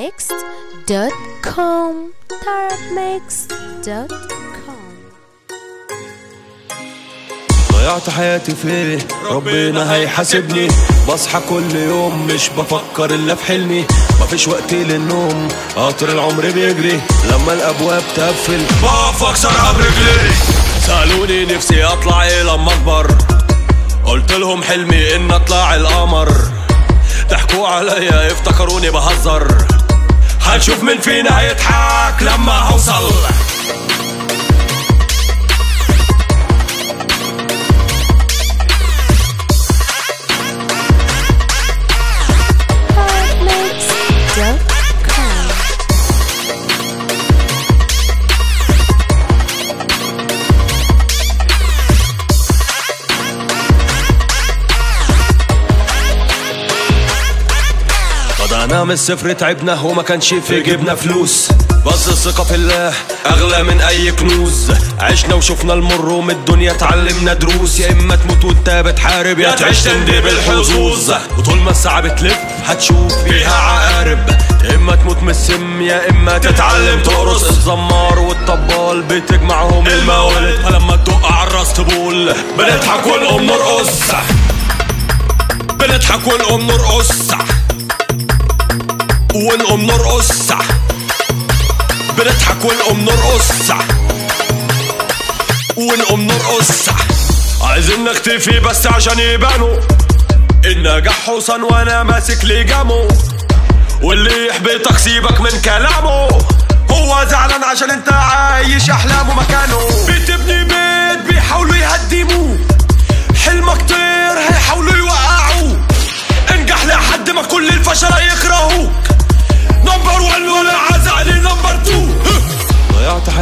tarabmixed.com tarabmixed.com ضيعت حياتي فيه ربنا هيحاسبني. بصحى كل يوم مش بفكر إلا في حلمي. مفيش وقت للنوم قطر العمر بيجري. لما الأبواب تقفل بقف اكسرها برجلي. سألوني نفسي أطلع إيه لما أكبر. قلت لهم حلمي إن أطلع القمر. ضحكوا عليا افتكروني بهزر. هنشوف مين فينا هيضحك لما هوصل. بدأنا من الصفر تعبنا وما كانش في جيبنا فلوس. بس الثقة في الله أغلى من أي كنوز. عشنا وشفنا المر ومن الدنيا اتعلمنا دروس. يا إما تموت وأنت بتحارب يا تعيش تندي بالحظوظ. وطول ما الساعة بتلف هتشوف فيها عقارب. يا إما تموت من السم يا إما تتعلم تقرص الزمار والطبال بتجمعهم الموالد فلما تدق على الراس تبول. بنضحك ونقوم نرقص. بنضحك ونقوم نرقص. ونقوم نرقص بنضحك ونقوم نرقص ونقوم نرقص عايزين نختفي بس عشان يبانوا. النجاح حصان وأنا ماسك لجامه واللي يحبطك سيبك من كلامه. هو زعلان عشان انت عايش أحلامه مكانه. بتبني بيت بيحاولوا يهدموه.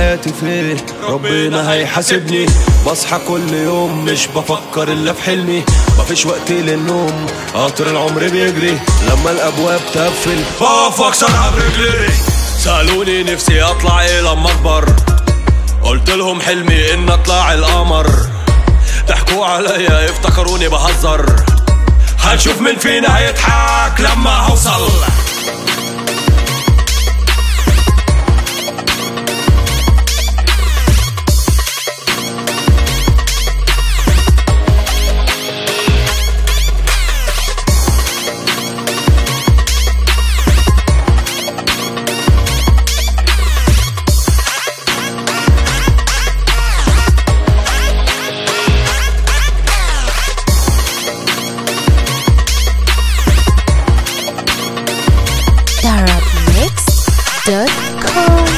حياتي فيه. ربنا هيحاسبني. بصحى كل يوم مش بفكر إلا في حلمي. مفيش وقت للنوم قطر العمر بيجري. لما الأبواب تقفل بقف اكسرها برجلي سألوني نفسي أطلع إيه لما أكبر. قلت لهم حلمي إن أطلع القمر. ضحكوا عليا افتكروني بهزر. هنشوف مين فينا هيضحك لما هوصل. tarabmixed.com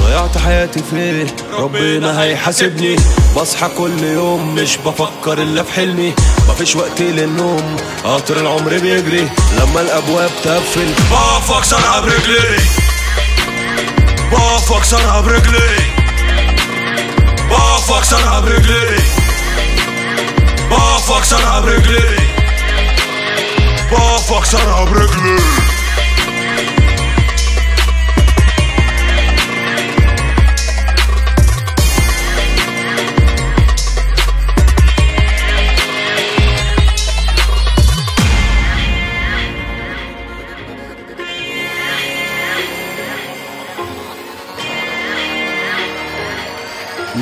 ضيعت حياتي فيه ربنا هيحاسبني. بصحى كل يوم مش بفكر إلا في حلمي. مفيش وقت للنوم قطر العمر بيجري. لما الأبواب تقفل بقف اكسرها برجلي. بقف اكسرها برجلي. بقف اكسرها برجلي بقف اكسرها برجلي بقف اكسرها برجلي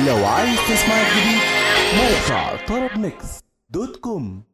لو عايز تسمع الجديد موقع طرب ميكس دوت كوم.